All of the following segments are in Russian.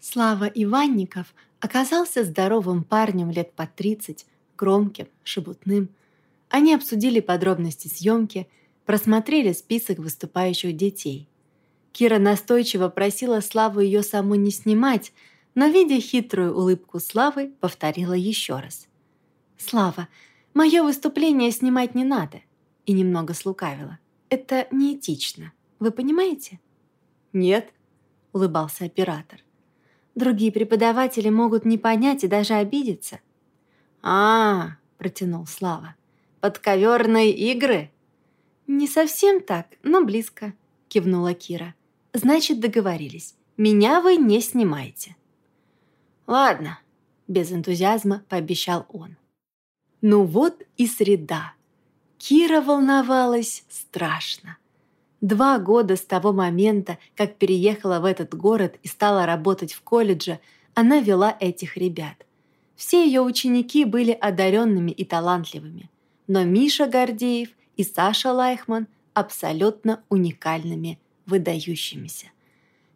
Слава Иванников оказался здоровым парнем лет по 30, громким, шебутным. Они обсудили подробности съемки, просмотрели список выступающих детей. Кира настойчиво просила Славу ее саму не снимать, но, видя хитрую улыбку Славы, повторила еще раз. «Слава, мое выступление снимать не надо», и немного слукавила. «Это неэтично. Вы понимаете?» «Нет», — улыбался оператор. Другие преподаватели могут не понять и даже обидеться. а, протянул Слава. «Подковерные игры?» «Не совсем так, но близко», — кивнула Кира. «Значит, договорились. Меня вы не снимаете». «Ладно», — без энтузиазма пообещал он. Ну вот и среда. Кира волновалась страшно. Два года с того момента, как переехала в этот город и стала работать в колледже, она вела этих ребят. Все ее ученики были одаренными и талантливыми, но Миша Гордеев и Саша Лайхман абсолютно уникальными, выдающимися.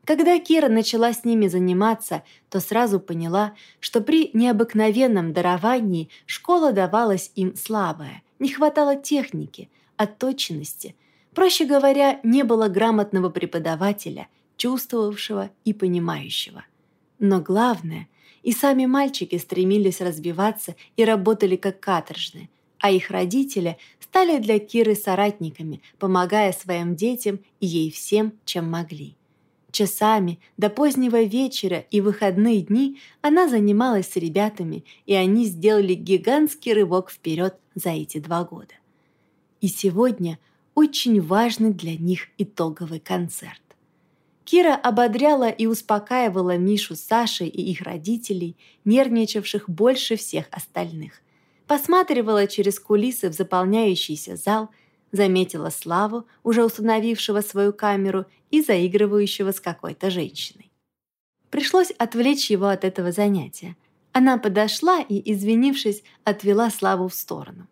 Когда Кира начала с ними заниматься, то сразу поняла, что при необыкновенном даровании школа давалась им слабая, не хватало техники, отточенности – Проще говоря, не было грамотного преподавателя, чувствовавшего и понимающего. Но главное, и сами мальчики стремились развиваться и работали как каторжные, а их родители стали для Киры соратниками, помогая своим детям и ей всем, чем могли. Часами до позднего вечера и выходные дни она занималась с ребятами, и они сделали гигантский рывок вперед за эти два года. И сегодня – очень важный для них итоговый концерт. Кира ободряла и успокаивала Мишу с Сашей и их родителей, нервничавших больше всех остальных. Посматривала через кулисы в заполняющийся зал, заметила Славу, уже установившего свою камеру и заигрывающего с какой-то женщиной. Пришлось отвлечь его от этого занятия. Она подошла и, извинившись, отвела Славу в сторону.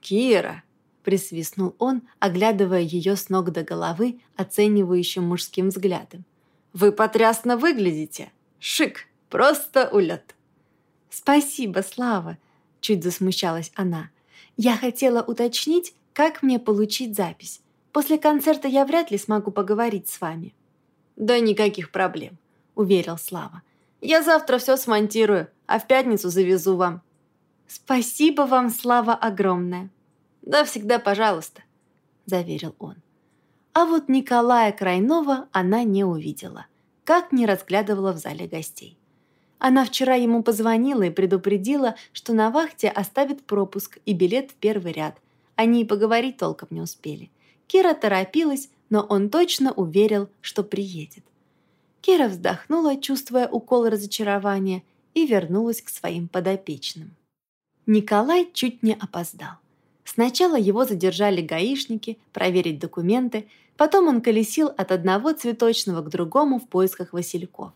«Кира!» Присвистнул он, оглядывая ее с ног до головы оценивающим мужским взглядом. «Вы потрясно выглядите! Шик! Просто улет!» «Спасибо, Слава!» – чуть засмущалась она. «Я хотела уточнить, как мне получить запись. После концерта я вряд ли смогу поговорить с вами». «Да никаких проблем», – уверил Слава. «Я завтра все смонтирую, а в пятницу завезу вам». «Спасибо вам, Слава, огромное!» «Да всегда пожалуйста», – заверил он. А вот Николая Крайнова она не увидела, как не разглядывала в зале гостей. Она вчера ему позвонила и предупредила, что на вахте оставит пропуск и билет в первый ряд. Они и поговорить толком не успели. Кира торопилась, но он точно уверил, что приедет. Кира вздохнула, чувствуя укол разочарования, и вернулась к своим подопечным. Николай чуть не опоздал. Сначала его задержали гаишники, проверить документы, потом он колесил от одного цветочного к другому в поисках васильков.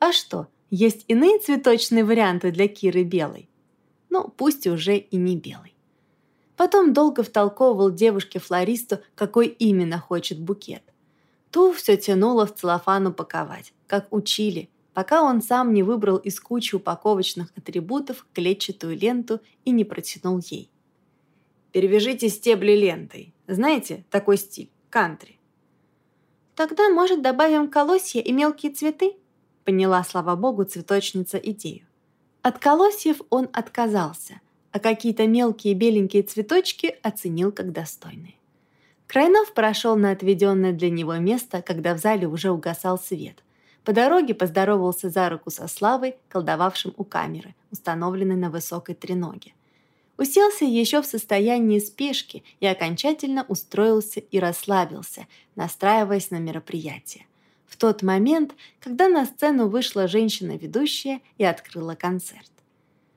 А что, есть иные цветочные варианты для Киры белой? Ну, пусть уже и не белый. Потом долго втолковывал девушке-флористу, какой именно хочет букет. Ту все тянуло в целлофан упаковать, как учили, пока он сам не выбрал из кучи упаковочных атрибутов клетчатую ленту и не протянул ей. Перевяжите стебли лентой. Знаете, такой стиль, кантри. Тогда, может, добавим колосья и мелкие цветы? Поняла, слава богу, цветочница идею. От колосьев он отказался, а какие-то мелкие беленькие цветочки оценил как достойные. Крайнов прошел на отведенное для него место, когда в зале уже угасал свет. По дороге поздоровался за руку со Славой, колдовавшим у камеры, установленной на высокой треноге уселся еще в состоянии спешки и окончательно устроился и расслабился, настраиваясь на мероприятие. В тот момент, когда на сцену вышла женщина-ведущая и открыла концерт.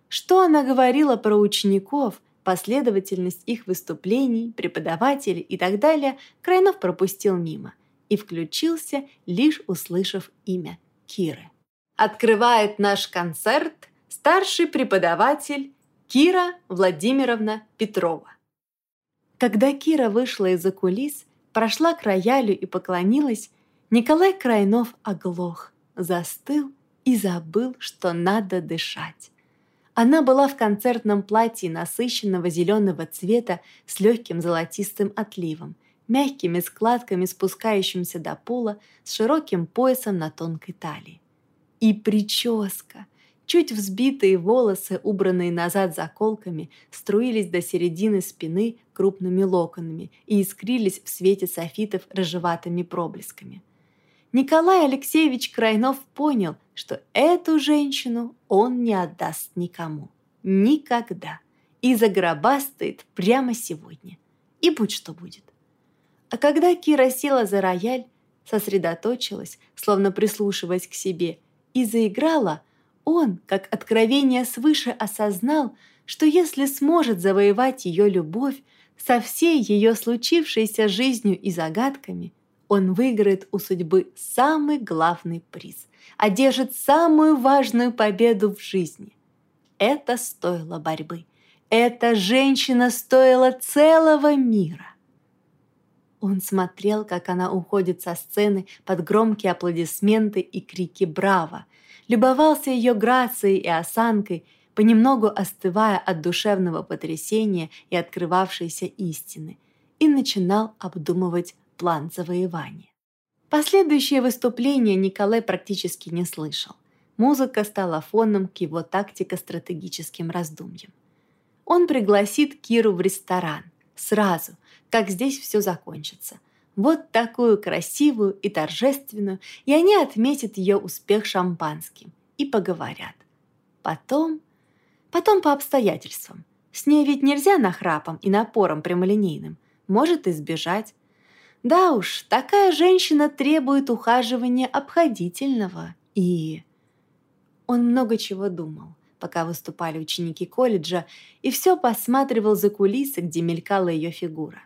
Что она говорила про учеников, последовательность их выступлений, преподавателей и так далее, Крайнов пропустил мимо и включился, лишь услышав имя Киры. Открывает наш концерт старший преподаватель Кира Владимировна Петрова. Когда Кира вышла из-за кулис, прошла к роялю и поклонилась, Николай Крайнов оглох, застыл и забыл, что надо дышать. Она была в концертном платье насыщенного зеленого цвета с легким золотистым отливом, мягкими складками, спускающимися до пола, с широким поясом на тонкой талии. И прическа! Чуть взбитые волосы, убранные назад заколками, струились до середины спины крупными локонами и искрились в свете софитов рыжеватыми проблесками. Николай Алексеевич Крайнов понял, что эту женщину он не отдаст никому. Никогда. И загробастает прямо сегодня. И будь что будет. А когда Кира села за рояль, сосредоточилась, словно прислушиваясь к себе, и заиграла, он, как откровение свыше, осознал, что если сможет завоевать ее любовь со всей ее случившейся жизнью и загадками, он выиграет у судьбы самый главный приз, одержит самую важную победу в жизни. Это стоило борьбы. Эта женщина стоила целого мира. Он смотрел, как она уходит со сцены под громкие аплодисменты и крики «Браво!», любовался ее грацией и осанкой, понемногу остывая от душевного потрясения и открывавшейся истины, и начинал обдумывать план завоевания. Последующее выступление Николай практически не слышал. Музыка стала фоном к его тактико-стратегическим раздумьям. Он пригласит Киру в ресторан. Сразу, как здесь все закончится. Вот такую красивую и торжественную, и они отметят ее успех шампанским и поговорят. Потом, потом по обстоятельствам. С ней ведь нельзя нахрапом и напором прямолинейным. Может избежать. Да уж, такая женщина требует ухаживания обходительного и... Он много чего думал, пока выступали ученики колледжа, и все посматривал за кулисы, где мелькала ее фигура.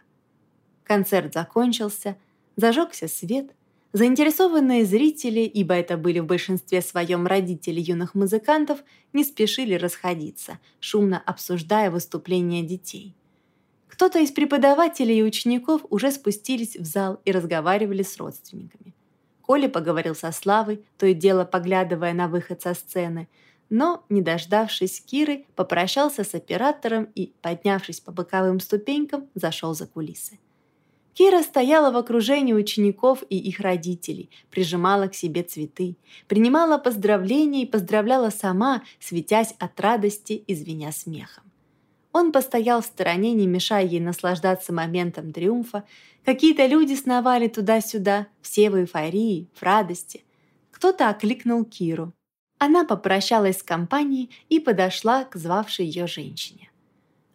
Концерт закончился, зажегся свет. Заинтересованные зрители, ибо это были в большинстве своем родители юных музыкантов, не спешили расходиться, шумно обсуждая выступления детей. Кто-то из преподавателей и учеников уже спустились в зал и разговаривали с родственниками. Коля поговорил со Славой, то и дело поглядывая на выход со сцены, но, не дождавшись Киры, попрощался с оператором и, поднявшись по боковым ступенькам, зашел за кулисы. Кира стояла в окружении учеников и их родителей, прижимала к себе цветы, принимала поздравления и поздравляла сама, светясь от радости и звеня смехом. Он постоял в стороне, не мешая ей наслаждаться моментом триумфа. Какие-то люди сновали туда-сюда, все в эйфории, в радости. Кто-то окликнул Киру. Она попрощалась с компанией и подошла к звавшей ее женщине.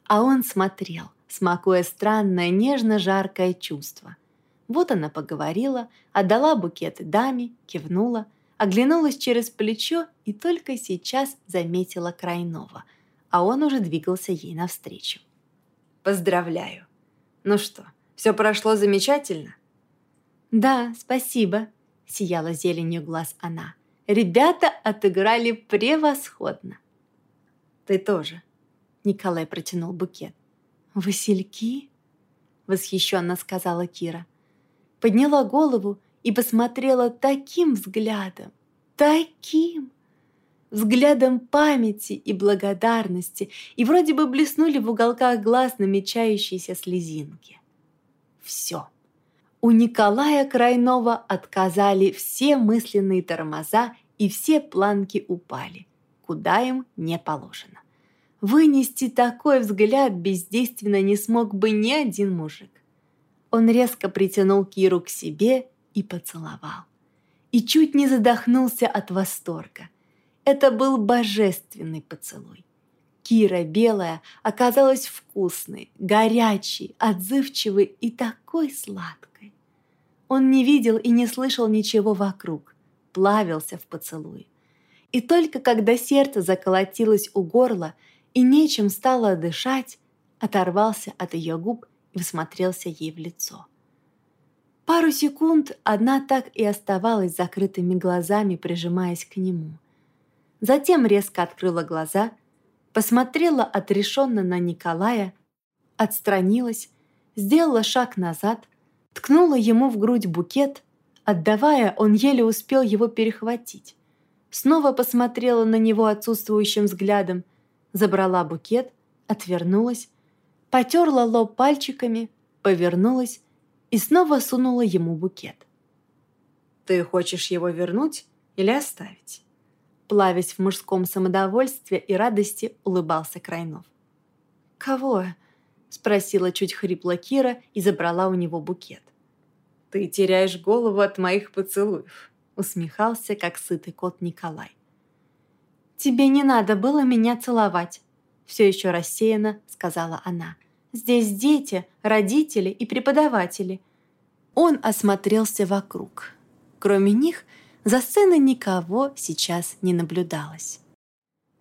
А он смотрел – смакуя странное нежно-жаркое чувство. Вот она поговорила, отдала букет даме, кивнула, оглянулась через плечо и только сейчас заметила Крайнова, а он уже двигался ей навстречу. «Поздравляю! Ну что, все прошло замечательно?» «Да, спасибо», — сияла зеленью глаз она. «Ребята отыграли превосходно». «Ты тоже», — Николай протянул букет. «Васильки?» — восхищенно сказала Кира. Подняла голову и посмотрела таким взглядом, таким! Взглядом памяти и благодарности, и вроде бы блеснули в уголках глаз намечающиеся слезинки. Все. У Николая Крайнова отказали все мысленные тормоза, и все планки упали, куда им не положено. Вынести такой взгляд бездейственно не смог бы ни один мужик. Он резко притянул Киру к себе и поцеловал. И чуть не задохнулся от восторга. Это был божественный поцелуй. Кира белая оказалась вкусной, горячей, отзывчивой и такой сладкой. Он не видел и не слышал ничего вокруг, плавился в поцелуе. И только когда сердце заколотилось у горла, и нечем стало дышать, оторвался от ее губ и всмотрелся ей в лицо. Пару секунд одна так и оставалась закрытыми глазами, прижимаясь к нему. Затем резко открыла глаза, посмотрела отрешенно на Николая, отстранилась, сделала шаг назад, ткнула ему в грудь букет, отдавая, он еле успел его перехватить. снова посмотрела на него отсутствующим взглядом, забрала букет, отвернулась, потерла лоб пальчиками, повернулась и снова сунула ему букет. «Ты хочешь его вернуть или оставить?» Плавясь в мужском самодовольстве и радости, улыбался Крайнов. «Кого?» – спросила чуть хрипло Кира и забрала у него букет. «Ты теряешь голову от моих поцелуев», – усмехался, как сытый кот Николай. «Тебе не надо было меня целовать», – все еще рассеянно сказала она. «Здесь дети, родители и преподаватели». Он осмотрелся вокруг. Кроме них, за сценой никого сейчас не наблюдалось.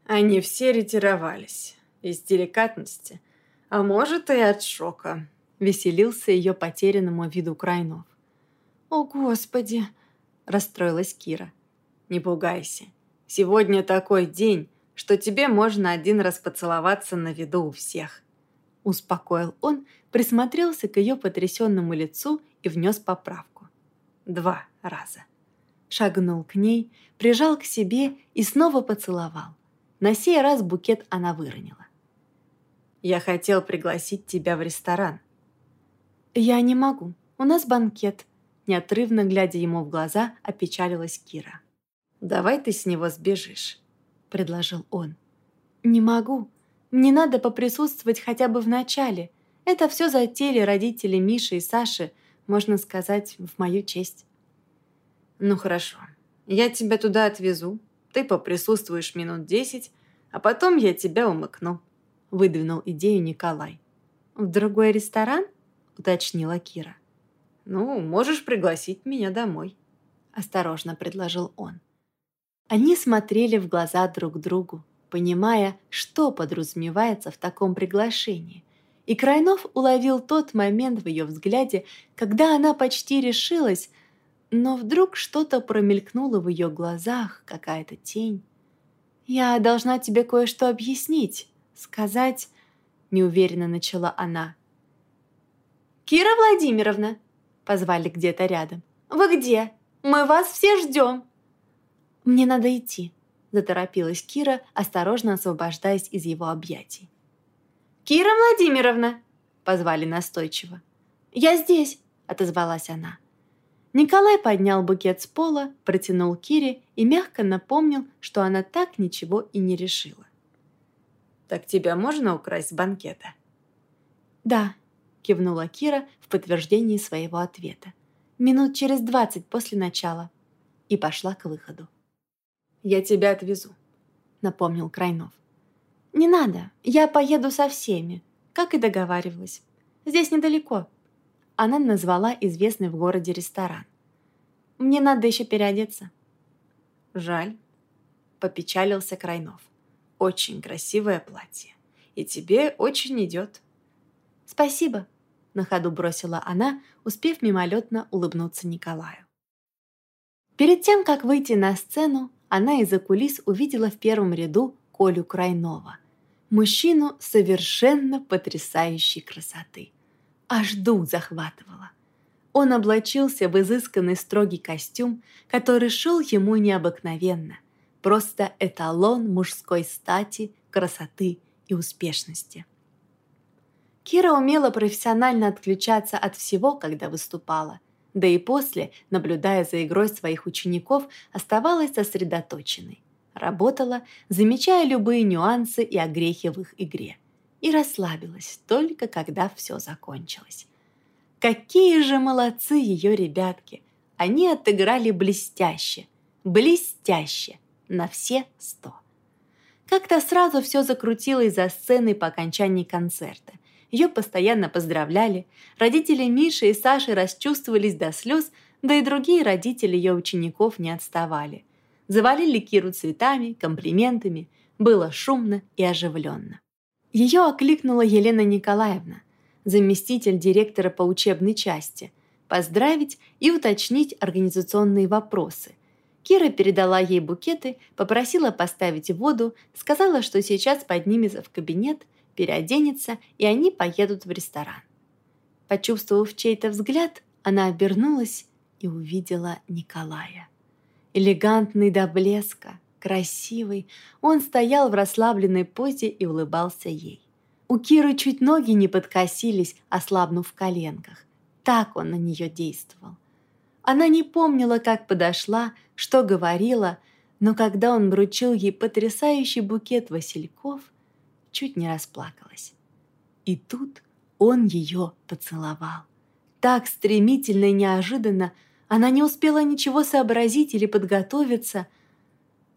Они все ретировались. Из деликатности. А может, и от шока. Веселился ее потерянному виду Крайнов. «О, Господи!» – расстроилась Кира. «Не пугайся. Сегодня такой день, что тебе можно один раз поцеловаться на виду у всех». Успокоил он, присмотрелся к ее потрясенному лицу и внес поправку. Два раза. Шагнул к ней, прижал к себе и снова поцеловал. На сей раз букет она выронила. «Я хотел пригласить тебя в ресторан». «Я не могу. У нас банкет», неотрывно глядя ему в глаза, опечалилась Кира. «Давай ты с него сбежишь», — предложил он. «Не могу. Мне надо поприсутствовать хотя бы в начале. Это все затеяли родители Миши и Саши, можно сказать, в мою честь». «Ну хорошо. Я тебя туда отвезу. Ты поприсутствуешь минут десять, а потом я тебя умыкну», — выдвинул идею Николай. «В другой ресторан?» — уточнила Кира. «Ну, можешь пригласить меня домой», — осторожно предложил он. Они смотрели в глаза друг другу, понимая, что подразумевается в таком приглашении. И Крайнов уловил тот момент в ее взгляде, когда она почти решилась, но вдруг что-то промелькнуло в ее глазах, какая-то тень. «Я должна тебе кое-что объяснить, сказать...» — неуверенно начала она. «Кира Владимировна!» — позвали где-то рядом. «Вы где? Мы вас все ждем!» «Мне надо идти», — заторопилась Кира, осторожно освобождаясь из его объятий. «Кира Владимировна!» — позвали настойчиво. «Я здесь!» — отозвалась она. Николай поднял букет с пола, протянул Кире и мягко напомнил, что она так ничего и не решила. «Так тебя можно украсть с банкета?» «Да», — кивнула Кира в подтверждении своего ответа. «Минут через двадцать после начала». И пошла к выходу. «Я тебя отвезу», — напомнил Крайнов. «Не надо, я поеду со всеми, как и договаривалась. Здесь недалеко». Она назвала известный в городе ресторан. «Мне надо еще переодеться». «Жаль», — попечалился Крайнов. «Очень красивое платье, и тебе очень идет». «Спасибо», — на ходу бросила она, успев мимолетно улыбнуться Николаю. Перед тем, как выйти на сцену, она из-за кулис увидела в первом ряду Колю Крайнова, мужчину совершенно потрясающей красоты. Аж дух захватывало. Он облачился в изысканный строгий костюм, который шел ему необыкновенно, просто эталон мужской стати, красоты и успешности. Кира умела профессионально отключаться от всего, когда выступала – да и после, наблюдая за игрой своих учеников, оставалась сосредоточенной. Работала, замечая любые нюансы и огрехи в их игре. И расслабилась только когда все закончилось. Какие же молодцы ее ребятки! Они отыграли блестяще, блестяще, на все сто. Как-то сразу все закрутилось за сценой по окончании концерта. Ее постоянно поздравляли. Родители Миши и Саши расчувствовались до слез, да и другие родители ее учеников не отставали. Завалили Киру цветами, комплиментами. Было шумно и оживленно. Ее окликнула Елена Николаевна, заместитель директора по учебной части, поздравить и уточнить организационные вопросы. Кира передала ей букеты, попросила поставить воду, сказала, что сейчас поднимется в кабинет переоденется, и они поедут в ресторан. Почувствовав чей-то взгляд, она обернулась и увидела Николая. Элегантный до блеска, красивый, он стоял в расслабленной позе и улыбался ей. У Киры чуть ноги не подкосились, ослабнув в коленках. Так он на нее действовал. Она не помнила, как подошла, что говорила, но когда он вручил ей потрясающий букет васильков, чуть не расплакалась. И тут он ее поцеловал. Так стремительно и неожиданно она не успела ничего сообразить или подготовиться.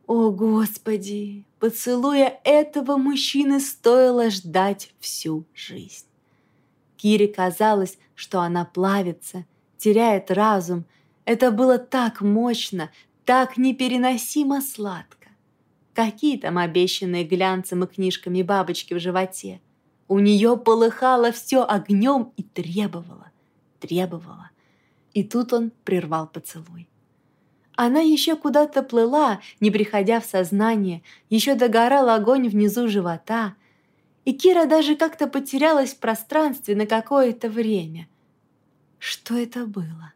О, Господи! Поцелуя этого мужчины стоило ждать всю жизнь. Кире казалось, что она плавится, теряет разум. Это было так мощно, так непереносимо сладко. Какие там обещанные глянцем и книжками бабочки в животе? У нее полыхало все огнем и требовало, требовало. И тут он прервал поцелуй. Она еще куда-то плыла, не приходя в сознание, еще догорал огонь внизу живота, и Кира даже как-то потерялась в пространстве на какое-то время. Что это было?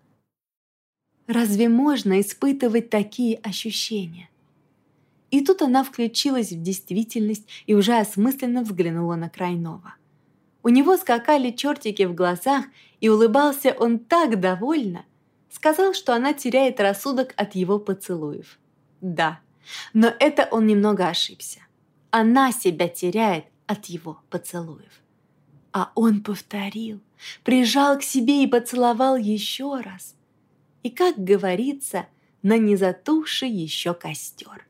Разве можно испытывать такие ощущения? И тут она включилась в действительность и уже осмысленно взглянула на Крайнова. У него скакали чертики в глазах, и улыбался он так довольно. Сказал, что она теряет рассудок от его поцелуев. Да, но это он немного ошибся. Она себя теряет от его поцелуев. А он повторил, прижал к себе и поцеловал еще раз. И, как говорится, на незатухший еще костер.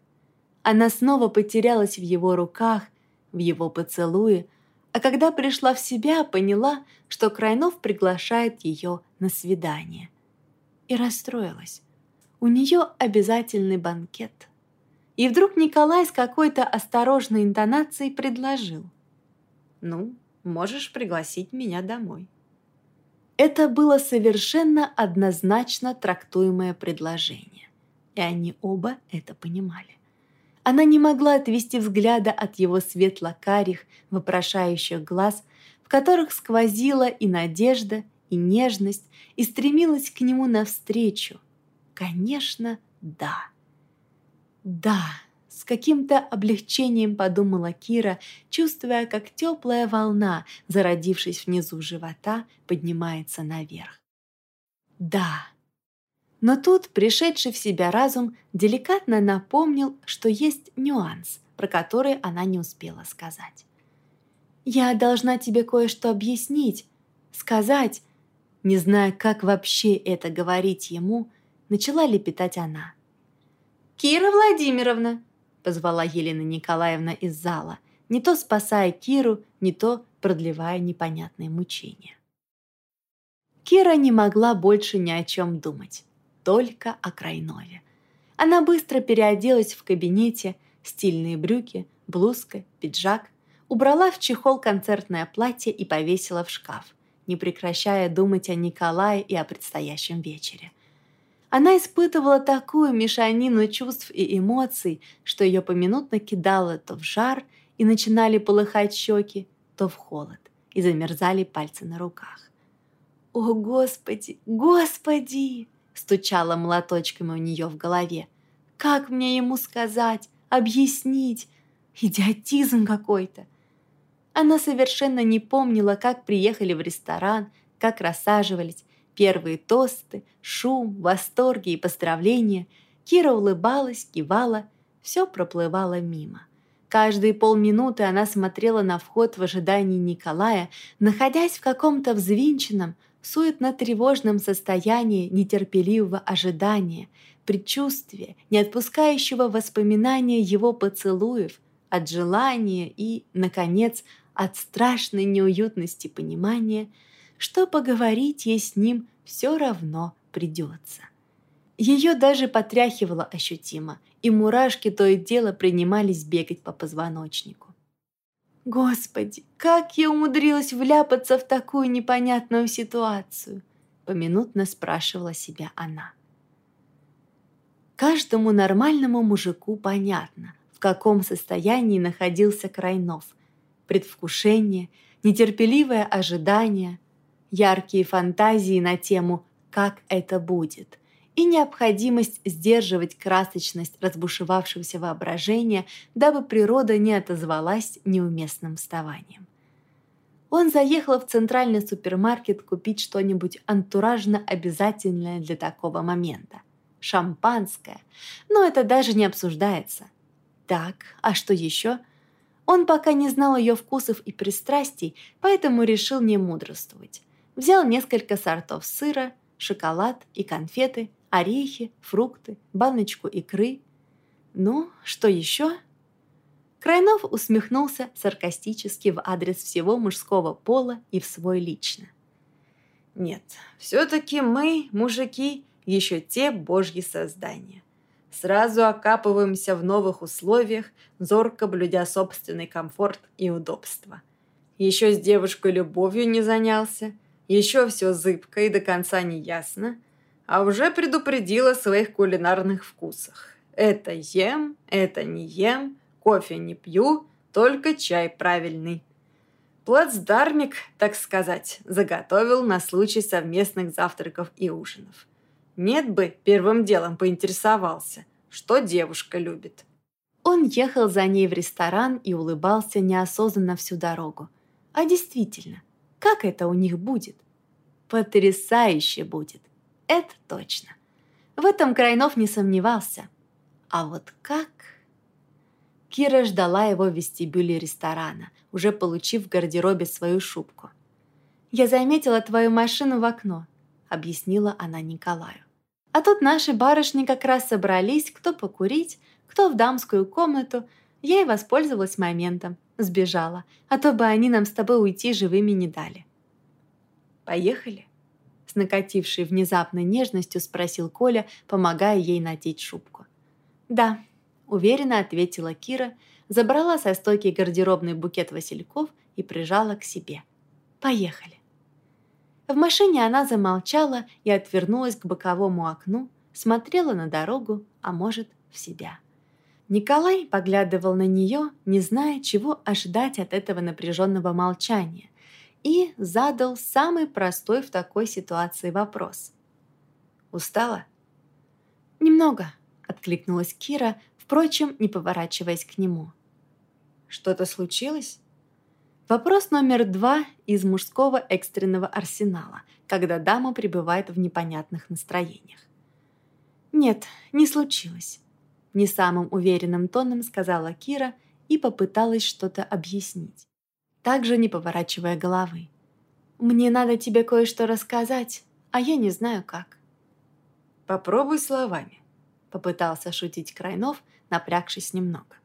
Она снова потерялась в его руках, в его поцелуе, а когда пришла в себя, поняла, что Крайнов приглашает ее на свидание. И расстроилась. У нее обязательный банкет. И вдруг Николай с какой-то осторожной интонацией предложил. «Ну, можешь пригласить меня домой». Это было совершенно однозначно трактуемое предложение, и они оба это понимали. Она не могла отвести взгляда от его светло-карих, вопрошающих глаз, в которых сквозила и надежда, и нежность, и стремилась к нему навстречу. Конечно, да. Да, с каким-то облегчением подумала Кира, чувствуя, как теплая волна, зародившись внизу живота, поднимается наверх. Да, но тут пришедший в себя разум деликатно напомнил, что есть нюанс, про который она не успела сказать. «Я должна тебе кое-что объяснить, сказать», не зная, как вообще это говорить ему, начала лепетать она. «Кира Владимировна!» – позвала Елена Николаевна из зала, не то спасая Киру, не то продлевая непонятные мучения. Кира не могла больше ни о чем думать только о Крайнове. Она быстро переоделась в кабинете, стильные брюки, блузка, пиджак, убрала в чехол концертное платье и повесила в шкаф, не прекращая думать о Николае и о предстоящем вечере. Она испытывала такую мешанину чувств и эмоций, что ее поминутно кидало то в жар и начинали полыхать щеки, то в холод и замерзали пальцы на руках. «О, Господи! Господи!» Стучала молоточками у нее в голове. Как мне ему сказать, объяснить? Идиотизм какой-то. Она совершенно не помнила, как приехали в ресторан, как рассаживались, первые тосты, шум, восторги и поздравления. Кира улыбалась, кивала, все проплывало мимо. Каждые полминуты она смотрела на вход в ожидании Николая, находясь в каком-то взвинченном, суетно-тревожном состоянии нетерпеливого ожидания, предчувствия, не отпускающего воспоминания его поцелуев, от желания и, наконец, от страшной неуютности понимания, что поговорить ей с ним все равно придется. Ее даже потряхивало ощутимо, и мурашки то и дело принимались бегать по позвоночнику. Господи, как я умудрилась вляпаться в такую непонятную ситуацию? Поминутно спрашивала себя она. Каждому нормальному мужику понятно, в каком состоянии находился Крайнов. Предвкушение, нетерпеливое ожидание, яркие фантазии на тему «как это будет» и необходимость сдерживать красочность разбушевавшегося воображения, дабы природа не отозвалась неуместным вставанием. Он заехал в центральный супермаркет купить что-нибудь антуражно обязательное для такого момента. Шампанское. Но это даже не обсуждается. Так, а что еще? Он пока не знал ее вкусов и пристрастий, поэтому решил не мудрствовать. Взял несколько сортов сыра, шоколад и конфеты, орехи, фрукты, баночку икры. Ну, что еще? Крайнов усмехнулся саркастически в адрес всего мужского пола и в свой лично. «Нет, все-таки мы, мужики, еще те божьи создания. Сразу окапываемся в новых условиях, зорко блюдя собственный комфорт и удобство. Еще с девушкой любовью не занялся, еще все зыбко и до конца не ясно, а уже предупредил о своих кулинарных вкусах. Это ем, это не ем, кофе не пью, только чай правильный. Плацдармик, так сказать, заготовил на случай совместных завтраков и ужинов. Нет бы, первым делом поинтересовался, что девушка любит. Он ехал за ней в ресторан и улыбался неосознанно всю дорогу. А действительно, как это у них будет? Потрясающе будет. Это точно. В этом Крайнов не сомневался. А вот как... Кира ждала его в вестибюле ресторана, уже получив в гардеробе свою шубку. «Я заметила твою машину в окно», — объяснила она Николаю. «А тут наши барышни как раз собрались, кто покурить, кто в дамскую комнату. Я и воспользовалась моментом, сбежала, а то бы они нам с тобой уйти живыми не дали». «Поехали?» С накатившей внезапной нежностью спросил Коля, помогая ей надеть шубку. «Да», уверенно ответила Кира, забрала со стойки гардеробный букет васильков и прижала к себе. «Поехали». В машине она замолчала и отвернулась к боковому окну, смотрела на дорогу, а может, в себя. Николай поглядывал на нее, не зная, чего ожидать от этого напряженного молчания, и задал самый простой в такой ситуации вопрос. «Устала?» «Немного», — откликнулась Кира, впрочем, не поворачиваясь к нему. «Что-то случилось?» Вопрос номер два из мужского экстренного арсенала, когда дама пребывает в непонятных настроениях. «Нет, не случилось», — не самым уверенным тоном сказала Кира и попыталась что-то объяснить, также не поворачивая головы. «Мне надо тебе кое-что рассказать, а я не знаю как». «Попробуй словами», — попытался шутить Крайнов, напрягшись немного.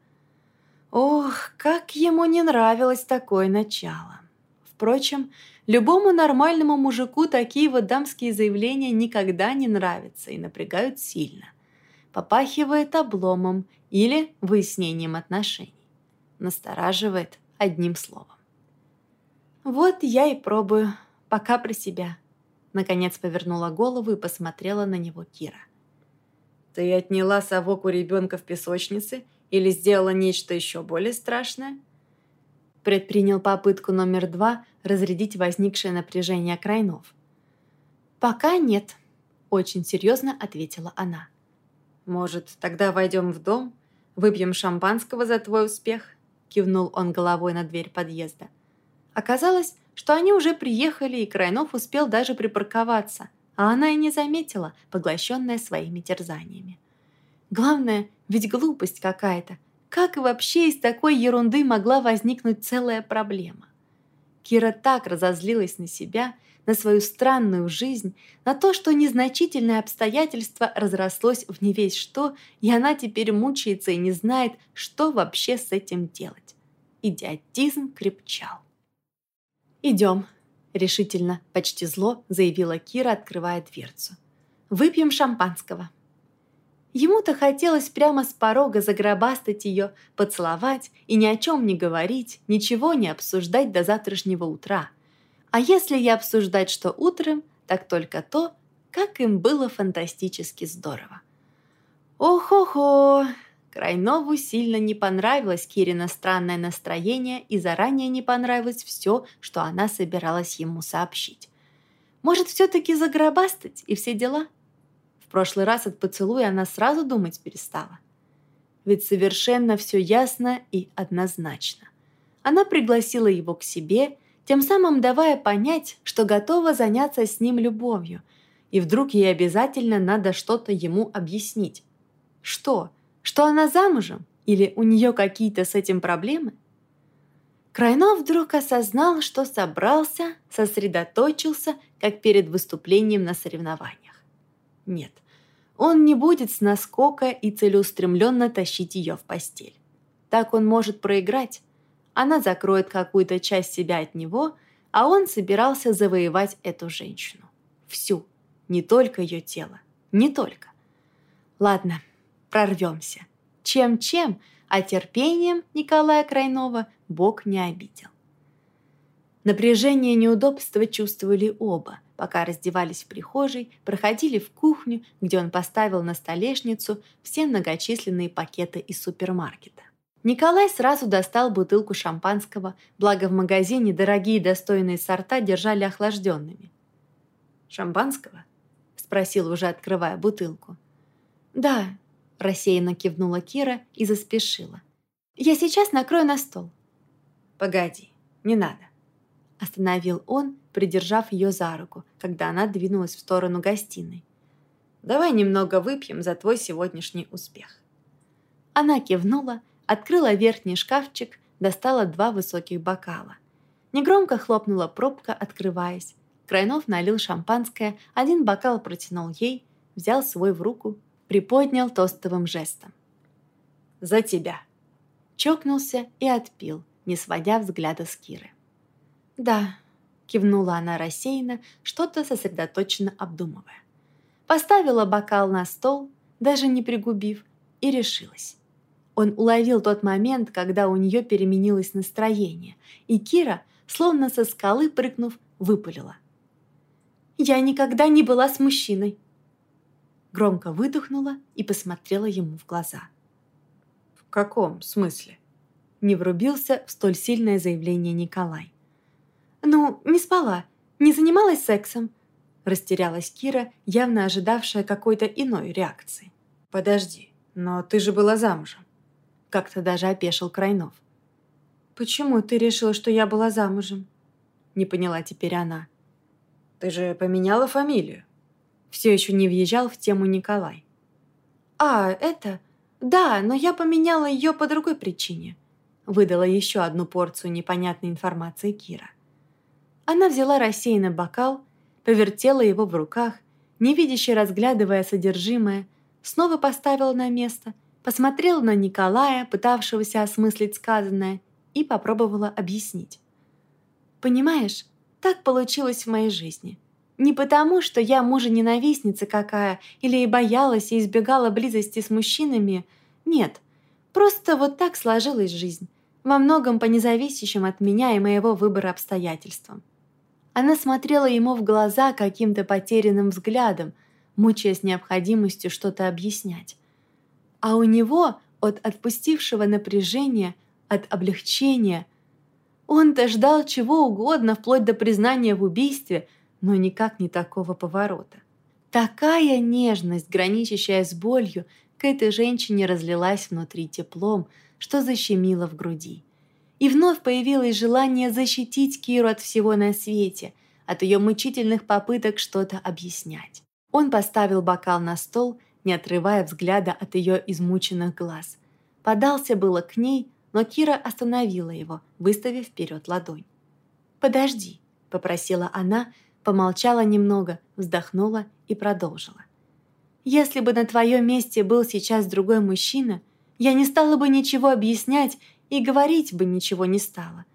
Ох, как ему не нравилось такое начало. Впрочем, любому нормальному мужику такие вот дамские заявления никогда не нравятся и напрягают сильно. Попахивает обломом или выяснением отношений. Настораживает одним словом. «Вот я и пробую, пока про себя», Наконец повернула голову и посмотрела на него Кира. Ты отняла совок у ребенка в песочнице или сделала нечто еще более страшное? Предпринял попытку номер два разрядить возникшее напряжение Крайнов. «Пока нет», — очень серьезно ответила она. «Может, тогда войдем в дом, выпьем шампанского за твой успех?» кивнул он головой на дверь подъезда. Оказалось, что они уже приехали, и Крайнов успел даже припарковаться — а она и не заметила, поглощенная своими терзаниями. Главное, ведь глупость какая-то. Как вообще из такой ерунды могла возникнуть целая проблема? Кира так разозлилась на себя, на свою странную жизнь, на то, что незначительное обстоятельство разрослось в не весь что, и она теперь мучается и не знает, что вообще с этим делать. Идиотизм крепчал. «Идем», решительно, почти зло, заявила Кира, открывая дверцу. «Выпьем шампанского». Ему-то хотелось прямо с порога загробастать ее, поцеловать и ни о чем не говорить, ничего не обсуждать до завтрашнего утра. А если и обсуждать что утром, так только то, как им было фантастически здорово. «Ох-охо!» Крайнову сильно не понравилось Кирина странное настроение и заранее не понравилось все, что она собиралась ему сообщить. Может, все-таки загробастать и все дела? прошлый раз от поцелуя она сразу думать перестала. Ведь совершенно все ясно и однозначно. Она пригласила его к себе, тем самым давая понять, что готова заняться с ним любовью, и вдруг ей обязательно надо что-то ему объяснить. Что? Что она замужем? Или у нее какие-то с этим проблемы? Крайнов вдруг осознал, что собрался, сосредоточился, как перед выступлением на соревнованиях. Нет, он не будет с наскока и целеустремленно тащить ее в постель. Так он может проиграть. Она закроет какую-то часть себя от него, а он собирался завоевать эту женщину. Всю. Не только ее тело. Не только. Ладно, прорвемся. Чем-чем, а терпением Николая Крайнова Бог не обидел. Напряжение и неудобства чувствовали оба, пока раздевались в прихожей, проходили в кухню, где он поставил на столешницу все многочисленные пакеты из супермаркета. Николай сразу достал бутылку шампанского, благо в магазине дорогие достойные сорта держали охлажденными. «Шампанского?» – спросил уже, открывая бутылку. «Да, Рассеянно кивнула Кира и заспешила. «Я сейчас накрою на стол». «Погоди, не надо». Остановил он, придержав ее за руку, когда она двинулась в сторону гостиной. «Давай немного выпьем за твой сегодняшний успех». Она кивнула, открыла верхний шкафчик, достала два высоких бокала. Негромко хлопнула пробка, открываясь. Крайнов налил шампанское, один бокал протянул ей, взял свой в руку, приподнял тостовым жестом. «За тебя!» Чокнулся и отпил, не сводя взгляда с Киры. «Да», — кивнула она рассеянно, что-то сосредоточенно обдумывая. Поставила бокал на стол, даже не пригубив, и решилась. Он уловил тот момент, когда у нее переменилось настроение, и Кира, словно со скалы прыгнув, выпалила. «Я никогда не была с мужчиной громко выдохнула и посмотрела ему в глаза. «В каком смысле?» Не врубился в столь сильное заявление Николай. «Ну, не спала, не занималась сексом», растерялась Кира, явно ожидавшая какой-то иной реакции. «Подожди, но ты же была замужем», как-то даже опешил Крайнов. «Почему ты решила, что я была замужем?» Не поняла теперь она. «Ты же поменяла фамилию», все еще не въезжал в тему Николай. «А, это... Да, но я поменяла ее по другой причине», выдала еще одну порцию непонятной информации Кира. Она взяла рассеянный бокал, повертела его в руках, невидяще разглядывая содержимое, снова поставила на место, посмотрела на Николая, пытавшегося осмыслить сказанное, и попробовала объяснить. «Понимаешь, так получилось в моей жизни. Не потому, что я мужа-ненавистница какая, или и боялась и избегала близости с мужчинами. Нет, просто вот так сложилась жизнь, во многом по независящим от меня и моего выбора обстоятельствам. Она смотрела ему в глаза каким-то потерянным взглядом, мучаясь необходимостью что-то объяснять. А у него от отпустившего напряжения, от облегчения, он-то ждал чего угодно, вплоть до признания в убийстве – но никак не такого поворота. Такая нежность, граничащая с болью, к этой женщине разлилась внутри теплом, что защемило в груди. И вновь появилось желание защитить Киру от всего на свете, от ее мучительных попыток что-то объяснять. Он поставил бокал на стол, не отрывая взгляда от ее измученных глаз. Подался было к ней, но Кира остановила его, выставив вперед ладонь. «Подожди», — попросила она, Помолчала немного, вздохнула и продолжила. «Если бы на твоем месте был сейчас другой мужчина, я не стала бы ничего объяснять и говорить бы ничего не стала.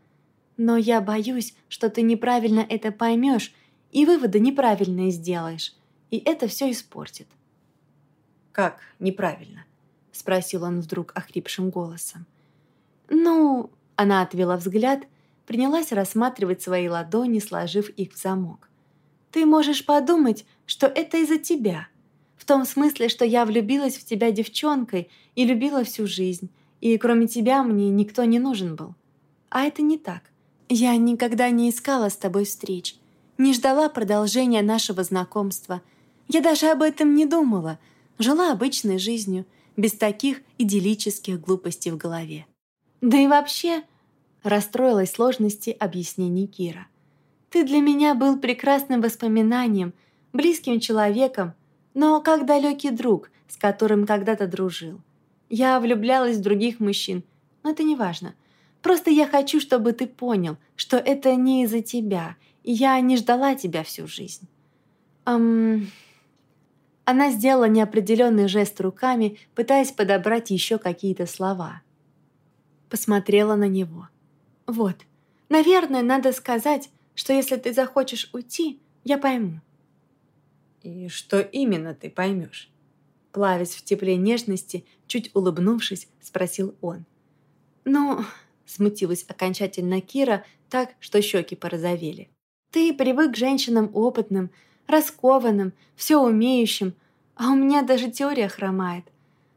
Но я боюсь, что ты неправильно это поймешь и выводы неправильные сделаешь, и это все испортит». «Как неправильно?» — спросил он вдруг охрипшим голосом. «Ну...» — она отвела взгляд, принялась рассматривать свои ладони, сложив их в замок. Ты можешь подумать, что это из-за тебя. В том смысле, что я влюбилась в тебя девчонкой и любила всю жизнь, и кроме тебя мне никто не нужен был. А это не так. Я никогда не искала с тобой встреч, не ждала продолжения нашего знакомства. Я даже об этом не думала. Жила обычной жизнью, без таких идиллических глупостей в голове. Да и вообще, расстроилась сложности объяснений Кира. Ты для меня был прекрасным воспоминанием, близким человеком, но как далекий друг, с которым когда-то дружил. Я влюблялась в других мужчин, но это не важно. Просто я хочу, чтобы ты понял, что это не из-за тебя, и я не ждала тебя всю жизнь. Эм... Она сделала неопределенный жест руками, пытаясь подобрать еще какие-то слова. Посмотрела на него. «Вот, наверное, надо сказать, что если ты захочешь уйти, я пойму». «И что именно ты поймешь?» Плавясь в тепле нежности, чуть улыбнувшись, спросил он. «Ну...» — смутилась окончательно Кира так, что щеки порозовели. «Ты привык к женщинам опытным, раскованным, все умеющим, а у меня даже теория хромает.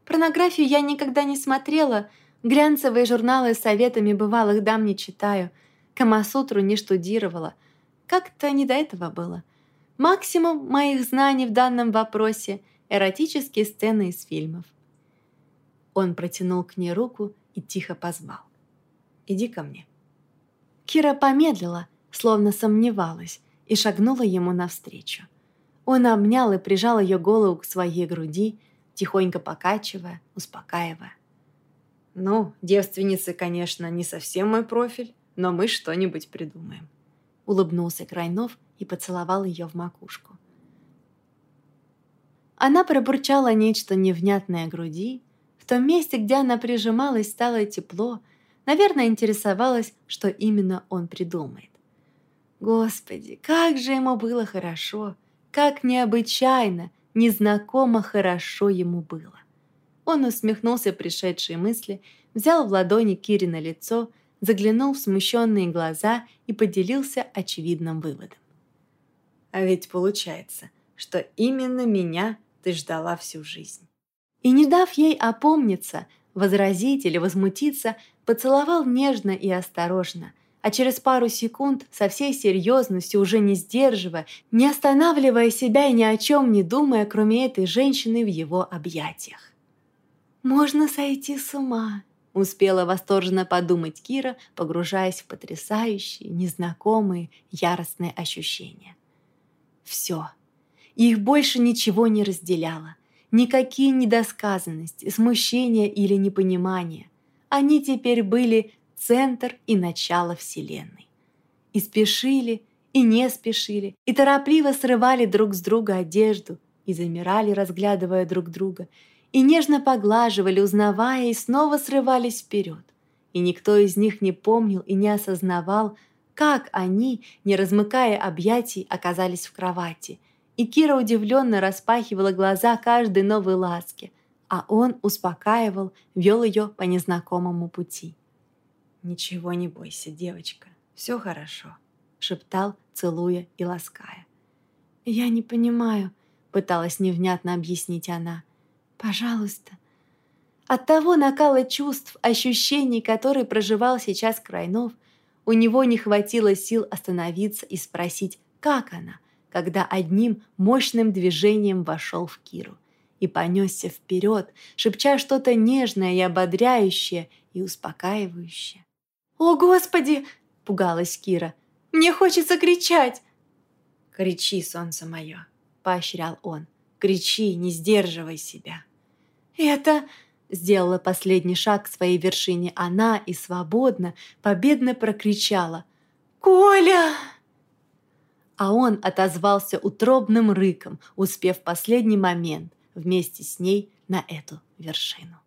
Порнографию я никогда не смотрела, глянцевые журналы с советами бывалых дам не читаю, Камасутру не штудировала. Как-то не до этого было. Максимум моих знаний в данном вопросе – эротические сцены из фильмов. Он протянул к ней руку и тихо позвал. «Иди ко мне». Кира помедлила, словно сомневалась, и шагнула ему навстречу. Он обнял и прижал ее голову к своей груди, тихонько покачивая, успокаивая. «Ну, девственницы, конечно, не совсем мой профиль, но мы что-нибудь придумаем». Улыбнулся Крайнов и поцеловал ее в макушку. Она пробурчала нечто невнятное груди. В том месте, где она прижималась, стало тепло. Наверное, интересовалась, что именно он придумает. Господи, как же ему было хорошо! Как необычайно, незнакомо хорошо ему было! Он усмехнулся пришедшей мысли, взял в ладони Кири на лицо, заглянул в смущенные глаза и поделился очевидным выводом. «А ведь получается, что именно меня ты ждала всю жизнь». И не дав ей опомниться, возразить или возмутиться, поцеловал нежно и осторожно – а через пару секунд со всей серьезностью, уже не сдерживая, не останавливая себя и ни о чем не думая, кроме этой женщины в его объятиях. «Можно сойти с ума», — успела восторженно подумать Кира, погружаясь в потрясающие, незнакомые, яростные ощущения. Все. Их больше ничего не разделяло. Никакие недосказанности, смущения или непонимания. Они теперь были центр и начало Вселенной. И спешили, и не спешили, и торопливо срывали друг с друга одежду, и замирали, разглядывая друг друга, и нежно поглаживали, узнавая, и снова срывались вперед. И никто из них не помнил и не осознавал, как они, не размыкая объятий, оказались в кровати. И Кира удивленно распахивала глаза каждой новой ласке, а он успокаивал, вел ее по незнакомому пути. «Ничего не бойся, девочка, все хорошо», — шептал, целуя и лаская. «Я не понимаю», — пыталась невнятно объяснить она. «Пожалуйста». От того накала чувств, ощущений, которые проживал сейчас Крайнов, у него не хватило сил остановиться и спросить, как она, когда одним мощным движением вошел в Киру и понесся вперед, шепча что-то нежное и ободряющее и успокаивающее. «О, Господи!» – пугалась Кира. «Мне хочется кричать!» «Кричи, солнце мое!» – поощрял он. «Кричи, не сдерживай себя!» «Это...» – сделала последний шаг к своей вершине она и свободно, победно прокричала. «Коля!» А он отозвался утробным рыком, успев в последний момент вместе с ней на эту вершину.